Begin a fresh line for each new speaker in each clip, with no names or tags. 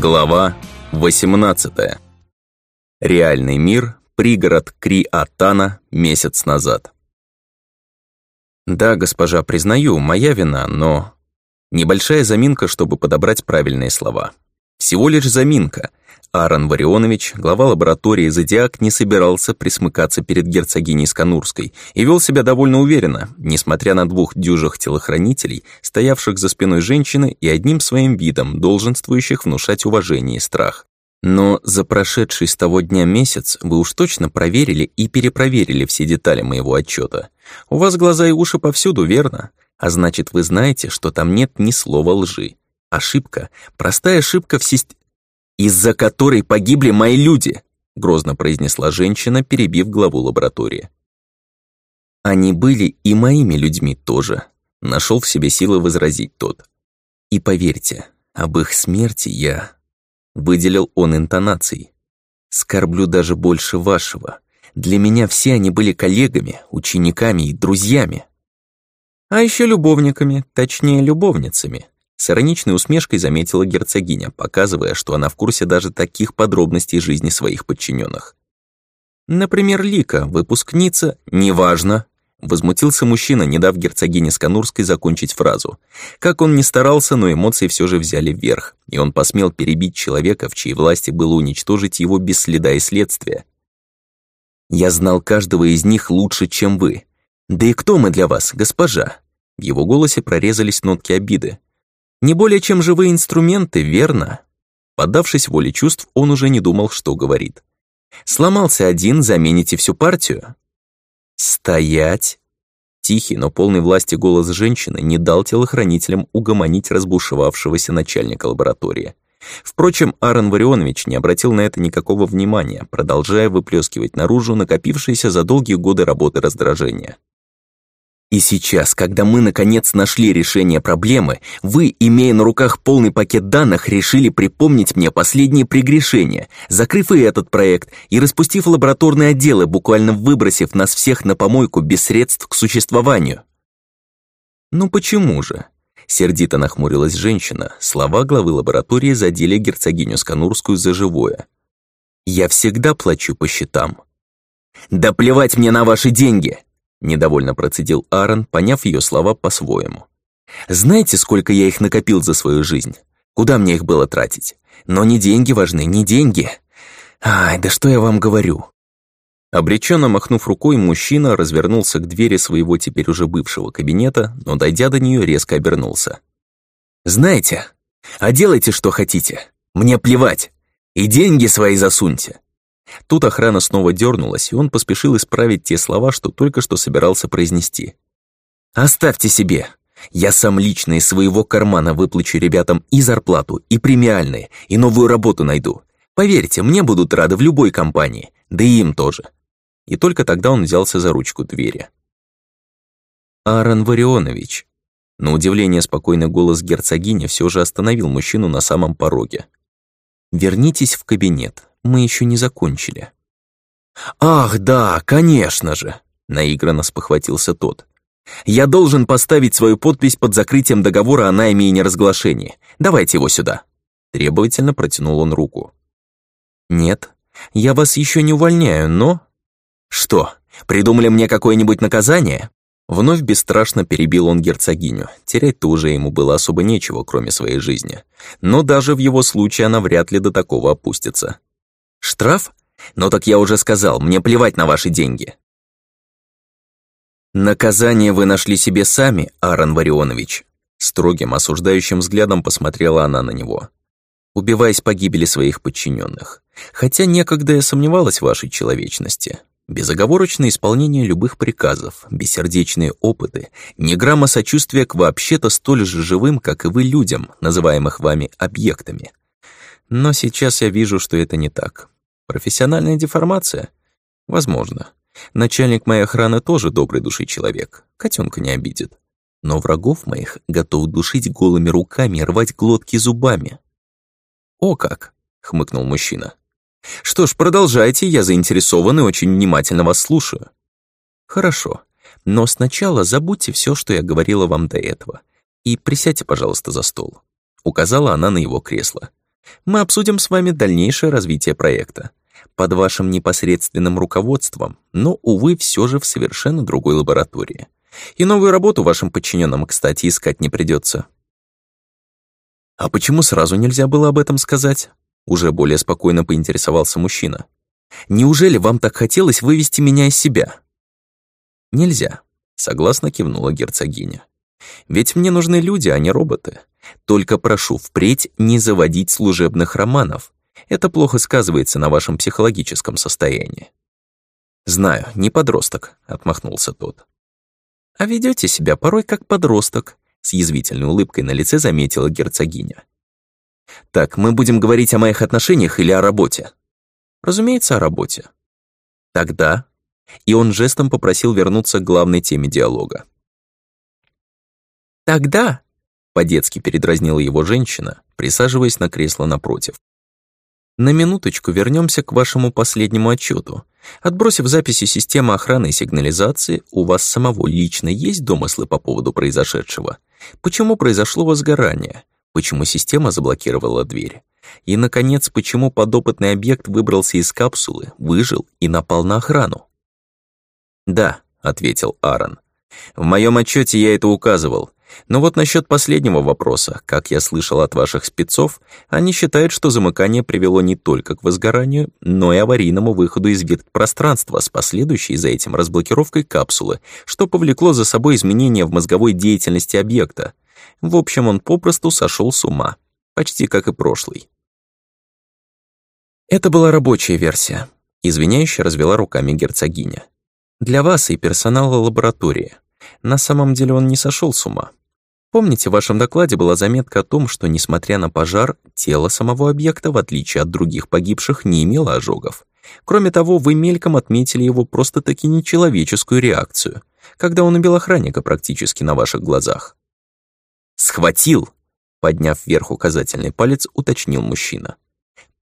Глава 18. Реальный мир, пригород Кри-Атана месяц назад. Да, госпожа, признаю, моя вина, но... Небольшая заминка, чтобы подобрать правильные слова. Всего лишь заминка. Аарон Варионович, глава лаборатории «Зодиак», не собирался присмыкаться перед герцогиней Сканурской и вел себя довольно уверенно, несмотря на двух дюжих телохранителей, стоявших за спиной женщины и одним своим видом, долженствующих внушать уважение и страх. Но за прошедший с того дня месяц вы уж точно проверили и перепроверили все детали моего отчета. У вас глаза и уши повсюду, верно? А значит, вы знаете, что там нет ни слова лжи. Ошибка, простая ошибка в системе из-за которой погибли мои люди», грозно произнесла женщина, перебив главу лаборатории. «Они были и моими людьми тоже», нашел в себе силы возразить тот. «И поверьте, об их смерти я...» Выделил он интонацией. «Скорблю даже больше вашего. Для меня все они были коллегами, учениками и друзьями». «А еще любовниками, точнее, любовницами», с ироничной усмешкой заметила герцогиня, показывая, что она в курсе даже таких подробностей жизни своих подчиненных. Например, Лика, выпускница, неважно. Возмутился мужчина, не дав герцогине Сканурской закончить фразу. Как он ни старался, но эмоции все же взяли вверх, и он посмел перебить человека, в чьей власти было уничтожить его без следа и следствия. «Я знал каждого из них лучше, чем вы. Да и кто мы для вас, госпожа?» В его голосе прорезались нотки обиды. Не более чем живые инструменты, верно? Поддавшись воле чувств, он уже не думал, что говорит. Сломался один, замените всю партию? Стоять! Тихий, но полный власти голос женщины не дал телохранителям угомонить разбушевавшегося начальника лаборатории. Впрочем, Аарон Варионович не обратил на это никакого внимания, продолжая выплескивать наружу накопившиеся за долгие годы работы раздражения. И сейчас, когда мы наконец нашли решение проблемы, вы, имея на руках полный пакет данных, решили припомнить мне последние прегрешения, закрыв и этот проект, и распустив лабораторные отделы, буквально выбросив нас всех на помойку без средств к существованию. Ну почему же? Сердито нахмурилась женщина, слова главы лаборатории задели герцогиню Сканурскую за живое. «Я всегда плачу по счетам». «Да плевать мне на ваши деньги!» Недовольно процедил Аарон, поняв ее слова по-своему. «Знаете, сколько я их накопил за свою жизнь? Куда мне их было тратить? Но не деньги важны, не деньги. Ай, да что я вам говорю?» Обреченно махнув рукой, мужчина развернулся к двери своего теперь уже бывшего кабинета, но, дойдя до нее, резко обернулся. «Знаете, а делайте, что хотите. Мне плевать. И деньги свои засуньте. Тут охрана снова дернулась, и он поспешил исправить те слова, что только что собирался произнести. «Оставьте себе. Я сам лично из своего кармана выплачу ребятам и зарплату, и премиальные, и новую работу найду. Поверьте, мне будут рады в любой компании, да и им тоже». И только тогда он взялся за ручку двери. «Аарон Варионович». На удивление спокойный голос герцогини все же остановил мужчину на самом пороге. «Вернитесь в кабинет мы еще не закончили». «Ах, да, конечно же!» — наигранно спохватился тот. «Я должен поставить свою подпись под закрытием договора о найме и неразглашении. Давайте его сюда». Требовательно протянул он руку. «Нет, я вас еще не увольняю, но...» «Что, придумали мне какое-нибудь наказание?» Вновь бесстрашно перебил он герцогиню. Терять-то уже ему было особо нечего, кроме своей жизни. Но даже в его случае она вряд ли до такого опустится. Штраф? Ну так я уже сказал, мне плевать на ваши деньги. Наказание вы нашли себе сами, Аарон Варионович. Строгим, осуждающим взглядом посмотрела она на него. Убиваясь погибели своих подчиненных. Хотя некогда я сомневалась в вашей человечности. Безоговорочное исполнение любых приказов, бессердечные опыты, ни грамма сочувствия к вообще-то столь же живым, как и вы людям, называемых вами объектами. Но сейчас я вижу, что это не так. Профессиональная деформация? Возможно. Начальник моей охраны тоже добрый души человек, котенка не обидит. Но врагов моих готов душить голыми руками и рвать глотки зубами. «О как!» — хмыкнул мужчина. «Что ж, продолжайте, я заинтересован и очень внимательно вас слушаю». «Хорошо, но сначала забудьте все, что я говорила вам до этого, и присядьте, пожалуйста, за стол». Указала она на его кресло. Мы обсудим с вами дальнейшее развитие проекта. Под вашим непосредственным руководством, но, увы, все же в совершенно другой лаборатории. И новую работу вашим подчиненным, кстати, искать не придется. А почему сразу нельзя было об этом сказать? Уже более спокойно поинтересовался мужчина. Неужели вам так хотелось вывести меня из себя? Нельзя, согласно кивнула герцогиня. Ведь мне нужны люди, а не роботы. Только прошу впредь не заводить служебных романов. Это плохо сказывается на вашем психологическом состоянии. «Знаю, не подросток», — отмахнулся тот. «А ведете себя порой как подросток», — с язвительной улыбкой на лице заметила герцогиня. «Так, мы будем говорить о моих отношениях или о работе?» «Разумеется, о работе». «Тогда...» И он жестом попросил вернуться к главной теме диалога. «Тогда...» — по-детски передразнила его женщина, присаживаясь на кресло напротив. На минуточку вернемся к вашему последнему отчету. Отбросив записи системы охраны и сигнализации, у вас самого лично есть домыслы по поводу произошедшего? Почему произошло возгорание? Почему система заблокировала дверь? И, наконец, почему подопытный объект выбрался из капсулы, выжил и напал на охрану? «Да», — ответил Аарон. «В моем отчете я это указывал. Но вот насчет последнего вопроса, как я слышал от ваших спецов, они считают, что замыкание привело не только к возгоранию, но и аварийному выходу из пространства с последующей за этим разблокировкой капсулы, что повлекло за собой изменения в мозговой деятельности объекта. В общем, он попросту сошел с ума, почти как и прошлый. Это была рабочая версия, извиняюще развела руками герцогиня. Для вас и персонала лаборатории. На самом деле он не сошел с ума. Помните, в вашем докладе была заметка о том, что, несмотря на пожар, тело самого объекта, в отличие от других погибших, не имело ожогов. Кроме того, вы мельком отметили его просто-таки нечеловеческую реакцию, когда он убил охранника практически на ваших глазах. «Схватил!» — подняв вверх указательный палец, уточнил мужчина.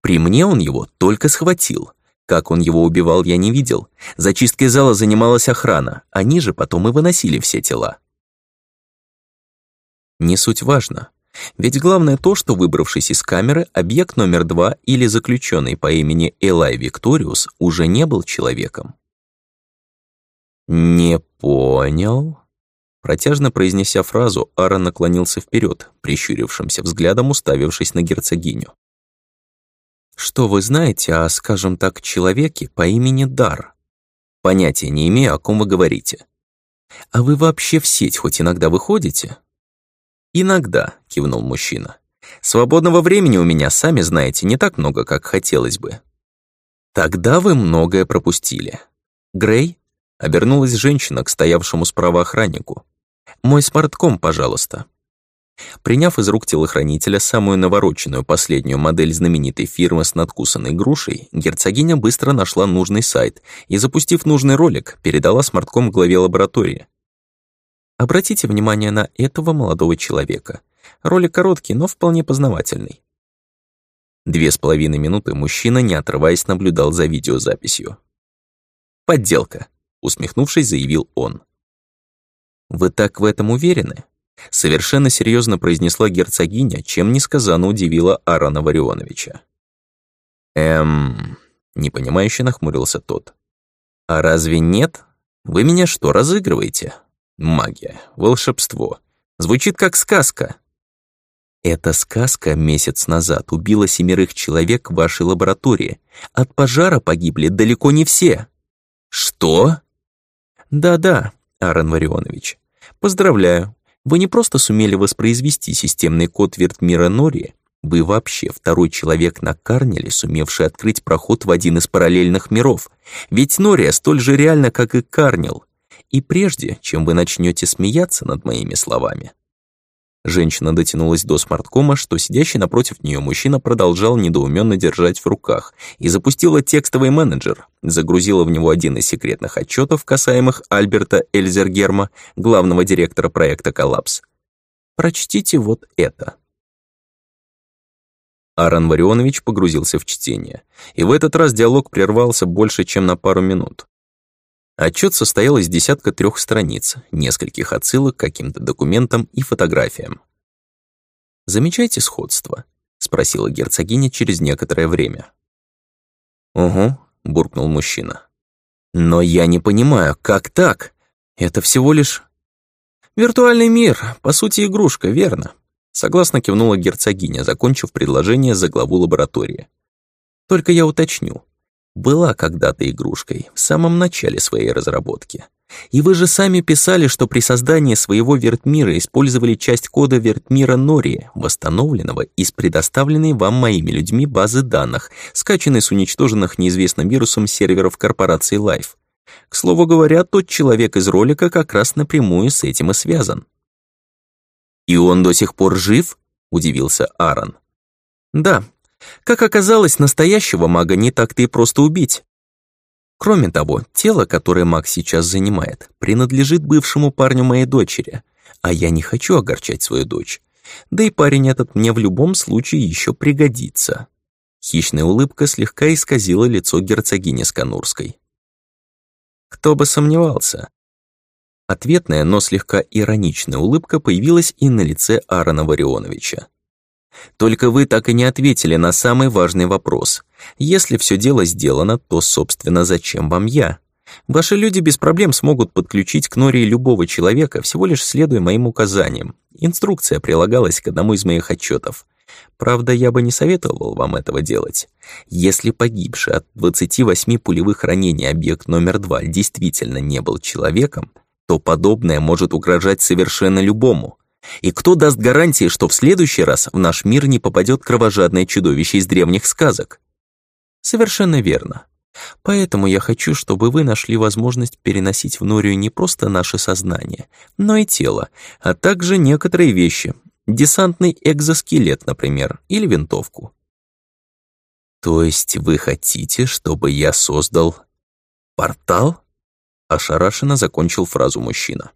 «При мне он его только схватил. Как он его убивал, я не видел. Зачисткой зала занималась охрана, они же потом и выносили все тела. Не суть важно. Ведь главное то, что выбравшись из камеры, объект номер два или заключенный по имени Элай Викториус уже не был человеком. «Не понял?» Протяжно произнеся фразу, Ара наклонился вперед, прищурившимся взглядом уставившись на герцогиню. «Что вы знаете о, скажем так, человеке по имени Дар?» «Понятия не имею, о ком вы говорите». «А вы вообще в сеть хоть иногда выходите?» «Иногда», — кивнул мужчина. «Свободного времени у меня, сами знаете, не так много, как хотелось бы». «Тогда вы многое пропустили». «Грей?» — обернулась женщина к стоявшему справа охраннику. «Мой смартком, пожалуйста». Приняв из рук телохранителя самую навороченную последнюю модель знаменитой фирмы с надкусанной грушей, герцогиня быстро нашла нужный сайт и, запустив нужный ролик, передала смартком главе лаборатории. Обратите внимание на этого молодого человека. Ролик короткий, но вполне познавательный. Две с половиной минуты мужчина, не отрываясь, наблюдал за видеозаписью. «Подделка», — усмехнувшись, заявил он. «Вы так в этом уверены?» Совершенно серьезно произнесла герцогиня, чем несказанно удивила Аарона Варионовича. «Эм...» — непонимающе нахмурился тот. «А разве нет? Вы меня что, разыгрываете?» Магия, волшебство. Звучит как сказка. Эта сказка месяц назад убила семерых человек в вашей лаборатории. От пожара погибли далеко не все. Что? Да-да, Аарон Варионович. Поздравляю. Вы не просто сумели воспроизвести системный код Вертмира Нори, вы вообще второй человек на Карнеле, сумевший открыть проход в один из параллельных миров. Ведь Нория столь же реально, как и Карнел. И прежде, чем вы начнете смеяться над моими словами. Женщина дотянулась до смарткома, что сидящий напротив нее мужчина продолжал недоуменно держать в руках, и запустила текстовый менеджер, загрузила в него один из секретных отчетов, касаемых Альберта Эльзергерма, главного директора проекта «Коллапс». Прочтите вот это. Аарон Варионович погрузился в чтение, и в этот раз диалог прервался больше, чем на пару минут. Отчет состоял из десятка трех страниц, нескольких отсылок к каким-то документам и фотографиям. Замечайте сходство. Спросила герцогиня через некоторое время. «Угу», — буркнул мужчина. «Но я не понимаю, как так? Это всего лишь...» «Виртуальный мир, по сути, игрушка, верно?» Согласно кивнула герцогиня, закончив предложение за главу лаборатории. «Только я уточню. Была когда-то игрушкой, в самом начале своей разработки. И вы же сами писали, что при создании своего вертмира использовали часть кода вертмира Нори, восстановленного из предоставленной вам моими людьми базы данных, скачанной с уничтоженных неизвестным вирусом серверов корпорации Life. К слову говоря, тот человек из ролика как раз напрямую с этим и связан. «И он до сих пор жив?» — удивился Аарон. «Да. Как оказалось, настоящего мага не так-то и просто убить. Кроме того, тело, которое Макс сейчас занимает, принадлежит бывшему парню моей дочери, а я не хочу огорчать свою дочь. Да и парень этот мне в любом случае еще пригодится. Хищная улыбка слегка исказила лицо герцогини Сканурской. Кто бы сомневался. Ответная, но слегка ироничная улыбка появилась и на лице Аарона Варионовича. Только вы так и не ответили на самый важный вопрос. Если все дело сделано, то, собственно, зачем вам я? Ваши люди без проблем смогут подключить к Нории любого человека, всего лишь следуя моим указаниям. Инструкция прилагалась к одному из моих отчетов. Правда, я бы не советовал вам этого делать. Если погибший от 28 пулевых ранений объект номер два действительно не был человеком, то подобное может угрожать совершенно любому. И кто даст гарантии, что в следующий раз в наш мир не попадет кровожадное чудовище из древних сказок? Совершенно верно. Поэтому я хочу, чтобы вы нашли возможность переносить в Норию не просто наше сознание, но и тело, а также некоторые вещи. Десантный экзоскелет, например, или винтовку. То есть вы хотите, чтобы я создал портал? Ошарашенно закончил фразу мужчина.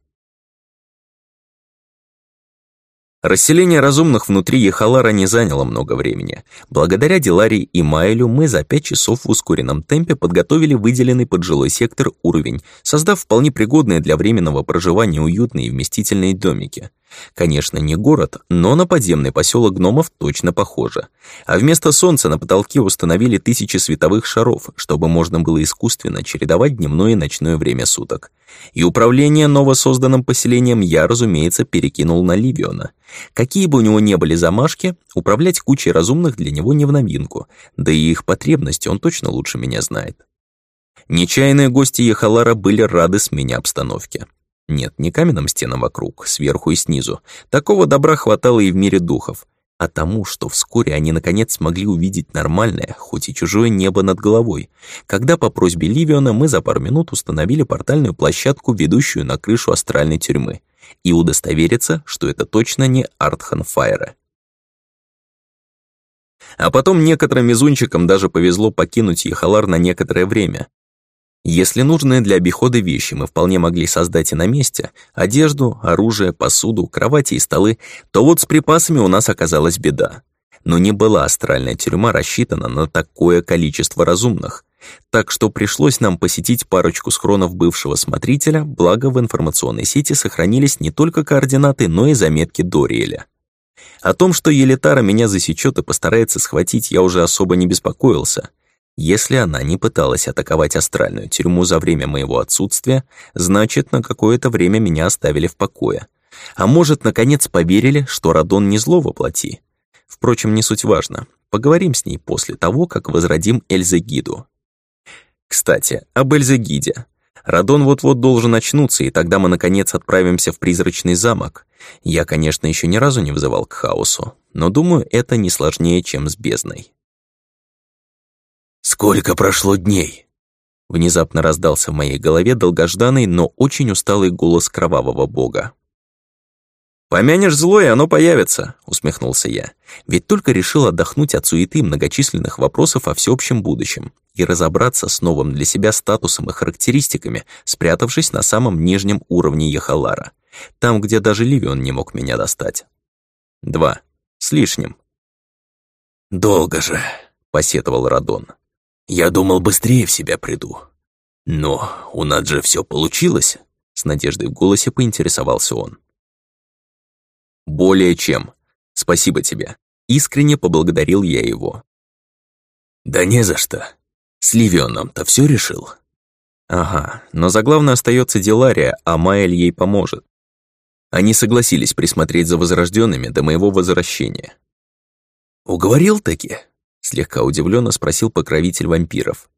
Расселение разумных внутри Ехалара не заняло много времени. Благодаря Дилари и Майлю мы за пять часов в ускоренном темпе подготовили выделенный под жилой сектор уровень, создав вполне пригодные для временного проживания уютные и вместительные домики. Конечно, не город, но на подземный поселок гномов точно похоже. А вместо солнца на потолке установили тысячи световых шаров, чтобы можно было искусственно чередовать дневное и ночное время суток. И управление новосозданным поселением я, разумеется, перекинул на Ливиона. Какие бы у него ни были замашки, управлять кучей разумных для него не в новинку, да и их потребности он точно лучше меня знает. Нечаянные гости Ехалара были рады смене обстановки. Нет, не каменным стенам вокруг, сверху и снизу. Такого добра хватало и в мире духов. А тому, что вскоре они наконец смогли увидеть нормальное, хоть и чужое небо над головой, когда по просьбе Ливиона мы за пару минут установили портальную площадку, ведущую на крышу астральной тюрьмы, и удостовериться, что это точно не Артхан Файра. А потом некоторым везунчикам даже повезло покинуть Ехалар на некоторое время, если нужные для обихода вещи мы вполне могли создать и на месте, одежду, оружие, посуду, кровати и столы, то вот с припасами у нас оказалась беда. Но не была астральная тюрьма рассчитана на такое количество разумных. Так что пришлось нам посетить парочку схронов бывшего смотрителя, благо в информационной сети сохранились не только координаты, но и заметки Дориэля. О том, что Елитара меня засечет и постарается схватить, я уже особо не беспокоился — если она не пыталась атаковать астральную тюрьму за время моего отсутствия, значит, на какое-то время меня оставили в покое. А может, наконец поверили, что Радон не зло воплоти. Впрочем, не суть важно. Поговорим с ней после того, как возродим Эльзегиду. Кстати, об Эльзегиде. Радон вот-вот должен очнуться, и тогда мы, наконец, отправимся в призрачный замок. Я, конечно, еще ни разу не вызывал к хаосу, но думаю, это не сложнее, чем с бездной.
«Сколько прошло дней?»
Внезапно раздался в моей голове долгожданный, но очень усталый голос кровавого бога.
«Помянешь злое, оно появится», — усмехнулся
я. Ведь только решил отдохнуть от суеты многочисленных вопросов о всеобщем будущем и разобраться с новым для себя статусом и характеристиками, спрятавшись на самом нижнем уровне Ехалара, там, где даже Ливион не мог меня достать. Два. С лишним.
«Долго же», — посетовал Радон. Я думал, быстрее в себя приду. Но у нас же все получилось, с надеждой в голосе поинтересовался он.
Более чем. Спасибо тебе. Искренне поблагодарил я его.
«Да не за что. С Ливионом-то все решил?»
Ага, но за главное остается Делария, а Майль ей поможет. Они согласились присмотреть за возрожденными до моего возвращения.
«Уговорил таки?»
— слегка удивленно спросил покровитель вампиров.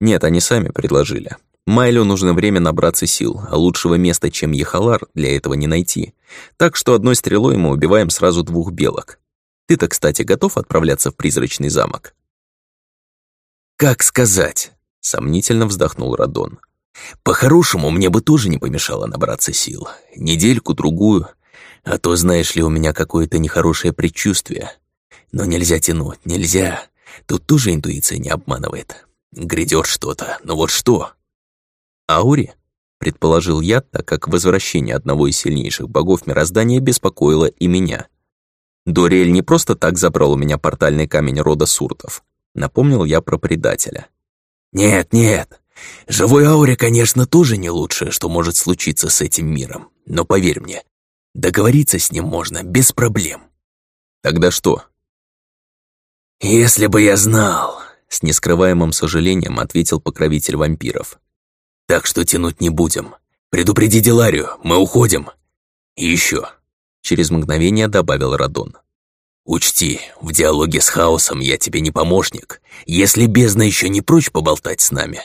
Нет, они сами предложили. Майлю нужно время набраться сил, а лучшего места, чем Ехалар, для этого не найти. Так что одной стрелой мы убиваем сразу двух белок. Ты-то, кстати, готов отправляться в призрачный замок?
«Как сказать?» — сомнительно вздохнул Радон. По-хорошему, мне бы тоже не помешало набраться сил. Недельку-другую. А то, знаешь ли, у меня какое-то нехорошее предчувствие. Но нельзя тянуть, нельзя. Тут тоже интуиция не обманывает. Грядет что-то, но вот что?
Аури? Предположил я, так как возвращение одного из сильнейших богов мироздания беспокоило и меня. Дориэль не просто так забрал у меня портальный камень рода Суртов. Напомнил я про предателя.
«Нет, нет, Живой ауре, конечно, тоже не лучшее, что может случиться с этим миром. Но поверь мне, договориться с ним можно без проблем.
Тогда что?
Если бы я знал,
с нескрываемым сожалением ответил покровитель вампиров.
Так что тянуть не будем. Предупреди Деларию, мы уходим. И еще.
Через мгновение добавил Радон.
Учти, в диалоге с хаосом я тебе не помощник. Если бездна еще не прочь поболтать с нами,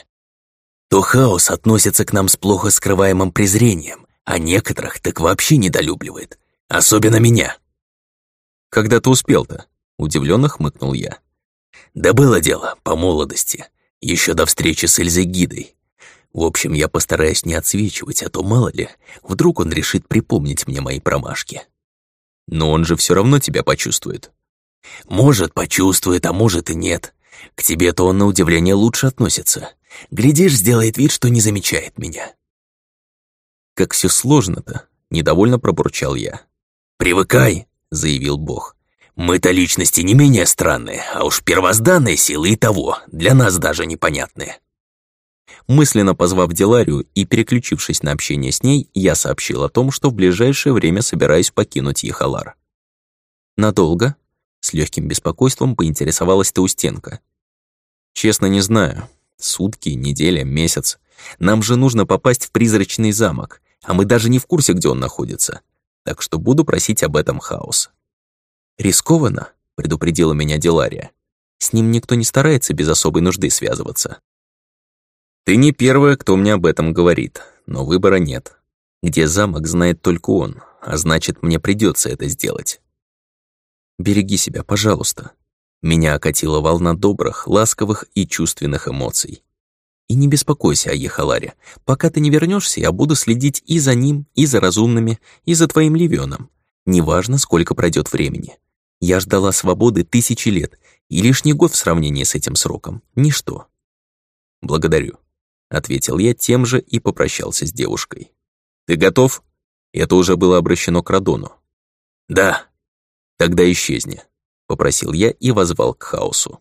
то хаос относится к нам с плохо скрываемым презрением, а некоторых так вообще недолюбливает. Особенно меня.
«Когда ты успел-то?» — удивленно хмыкнул я.
«Да было дело, по молодости. Еще до встречи с Эльзой Гидой. В общем, я постараюсь не отсвечивать, а то, мало ли, вдруг он решит припомнить мне мои промашки».
«Но он же все равно тебя почувствует».
«Может, почувствует, а может и нет. К тебе-то он, на удивление, лучше относится. Глядишь, сделает вид, что не замечает меня.
Как все сложно-то, недовольно пробурчал я.
«Привыкай», — заявил Бог. «Мы-то личности не менее странные, а уж первозданные силы и того, для нас даже непонятные».
Мысленно позвав Деларию и переключившись на общение с ней, я сообщил о том, что в ближайшее время собираюсь покинуть Ехалар. «Надолго?» — с легким беспокойством поинтересовалась Таустенко. «Честно, не знаю. Сутки, неделя, месяц. Нам же нужно попасть в призрачный замок, а мы даже не в курсе, где он находится. Так что буду просить об этом хаос. «Рискованно», — предупредила меня Делария. «С ним никто не старается без особой нужды связываться». «Ты не первая, кто мне об этом говорит, но выбора нет. Где замок, знает только он, а значит, мне придется это сделать. Береги себя, пожалуйста», меня окатила волна добрых, ласковых и чувственных эмоций. И не беспокойся о Ехаларе. Пока ты не вернешься, я буду следить и за ним, и за разумными, и за твоим Ливионом. Неважно, сколько пройдет времени. Я ждала свободы тысячи лет, и лишний год в сравнении с этим сроком — ничто. «Благодарю», — ответил я тем же и попрощался с девушкой. «Ты готов?» Это уже было обращено к Радону.
«Да».
«Тогда исчезни». Попросил я и возвал к хаосу.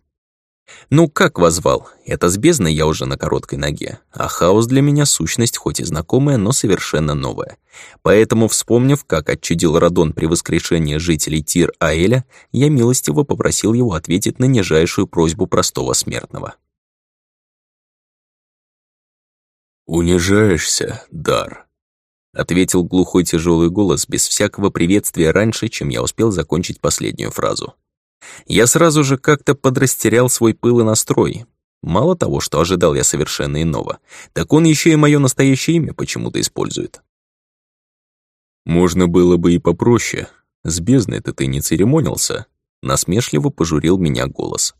Ну, как возвал? Это с бездной я уже на короткой ноге, а хаос для меня сущность хоть и знакомая, но совершенно новая. Поэтому, вспомнив, как отчудил Радон при воскрешении жителей Тир-Аэля, я милостиво попросил его ответить на нижайшую просьбу простого смертного.
«Унижаешься, Дар», — ответил глухой тяжелый голос без всякого приветствия раньше, чем я успел закончить последнюю фразу.
Я сразу же как-то подрастерял свой пыл и настрой. Мало того, что ожидал я совершенно иного, так он еще и мое настоящее имя почему-то использует.
«Можно было бы и попроще. С бездной-то ты не церемонился», — насмешливо пожурил меня голос.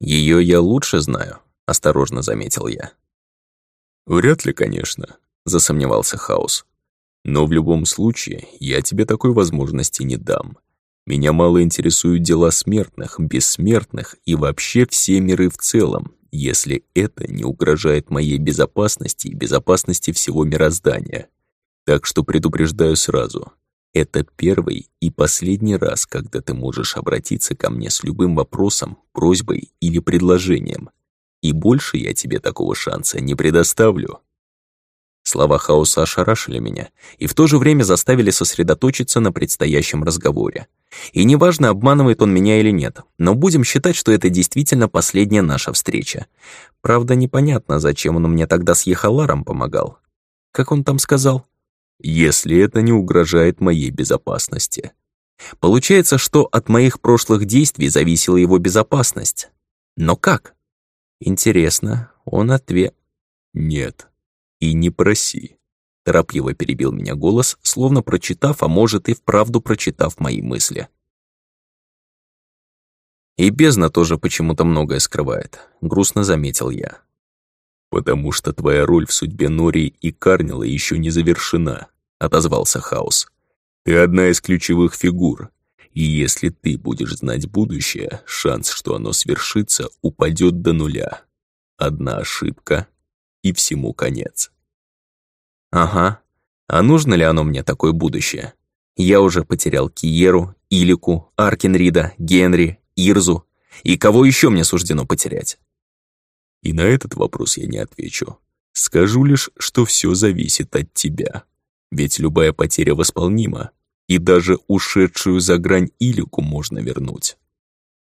Ее я лучше знаю», — осторожно заметил я.
«Вряд ли, конечно», — засомневался Хаус. «Но в любом случае я тебе такой возможности не дам. Меня мало интересуют дела смертных, бессмертных и вообще все миры в целом, если это не угрожает моей безопасности и безопасности всего мироздания. Так что предупреждаю сразу. Это первый и последний раз, когда ты можешь обратиться ко мне с любым вопросом, просьбой или предложением. И больше я тебе такого шанса не предоставлю.
Слова хаоса ошарашили меня и в то же время заставили сосредоточиться на предстоящем разговоре. И неважно, обманывает он меня или нет, но будем считать, что это действительно последняя наша встреча. Правда, непонятно, зачем он мне тогда с Ехаларом помогал. Как он там сказал? «Если это не угрожает моей безопасности». Получается, что от моих прошлых действий зависела его безопасность. Но как? Интересно, он ответ...
Нет, и не проси.
Торопливо перебил меня голос, словно прочитав, а может и вправду прочитав мои мысли. И бездна тоже почему-то многое скрывает, грустно заметил я.
«Потому что твоя роль в судьбе Нори и Карнила еще не завершена», — отозвался Хаос. «Ты одна из ключевых фигур, и если ты будешь знать будущее, шанс, что оно свершится, упадет до нуля. Одна ошибка, и всему конец.
Ага. А нужно ли оно мне такое будущее? Я уже потерял Киеру, Илику, Аркенрида, Генри, Ирзу. И кого еще мне суждено потерять?
И на этот вопрос я не отвечу. Скажу лишь, что все зависит от тебя. Ведь любая потеря восполнима, и даже ушедшую за грань Илику можно вернуть.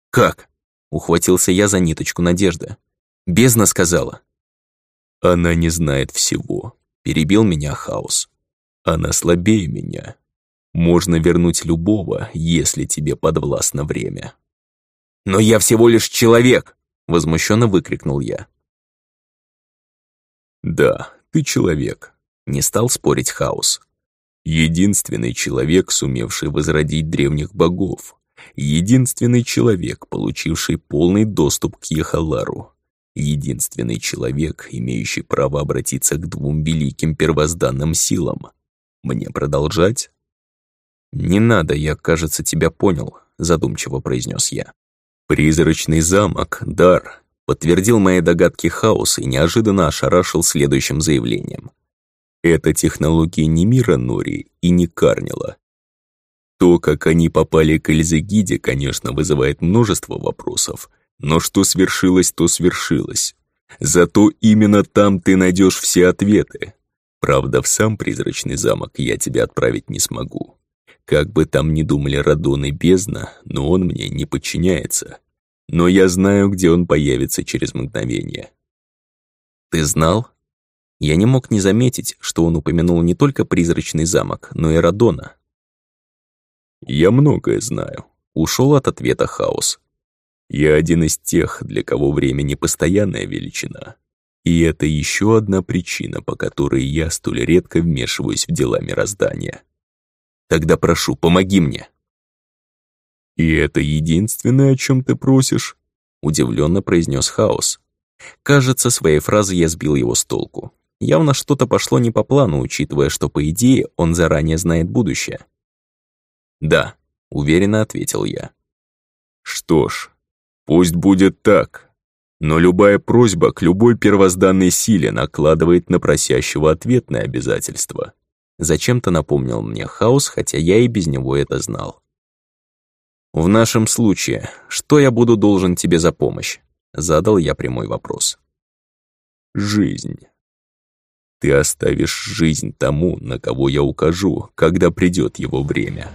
«Как?» — ухватился я за ниточку надежды. Бездна сказала.
«Она не знает всего», — перебил меня хаос. «Она слабее меня. Можно вернуть любого, если тебе подвластно время».
«Но я всего лишь человек!» — возмущенно выкрикнул я.
«Да, ты человек», — не стал спорить хаос. «Единственный человек, сумевший возродить древних богов. Единственный человек, получивший полный доступ к Ехалару единственный человек, имеющий право обратиться к двум великим первозданным силам. Мне продолжать?
«Не надо, я, кажется, тебя понял», — задумчиво произнес я.
«Призрачный замок, дар», — подтвердил мои догадки хаос и неожиданно ошарашил следующим заявлением. «Это технологии не мира Нори и не Карнила. То, как они попали к Эльзегиде, конечно, вызывает множество вопросов, но что свершилось, то свершилось. Зато именно там ты найдешь все ответы. Правда, в сам призрачный замок я тебя отправить не смогу. Как бы там ни думали Радон и Бездна, но он мне не подчиняется. Но я знаю, где он появится через мгновение.
Ты знал? Я не мог не заметить, что он упомянул не только призрачный замок, но и Радона.
Я многое знаю. Ушел от ответа хаос. Я один из тех, для кого время не постоянная величина. И это еще одна причина, по которой я столь редко вмешиваюсь в дела мироздания.
Тогда прошу, помоги мне.
И это единственное, о чем ты просишь?
Удивленно произнес Хаос. Кажется, своей фразой я сбил его с толку. Явно что-то пошло не по плану, учитывая, что, по идее, он заранее знает будущее. «Да», — уверенно ответил я.
«Что ж, Пусть будет так. Но любая просьба к любой первозданной силе накладывает на просящего ответное обязательство.
Зачем-то напомнил мне хаос, хотя я и без него это знал. «В нашем случае, что я буду должен тебе за помощь?» Задал я прямой вопрос.
«Жизнь. Ты оставишь жизнь тому, на кого я укажу, когда придет его время».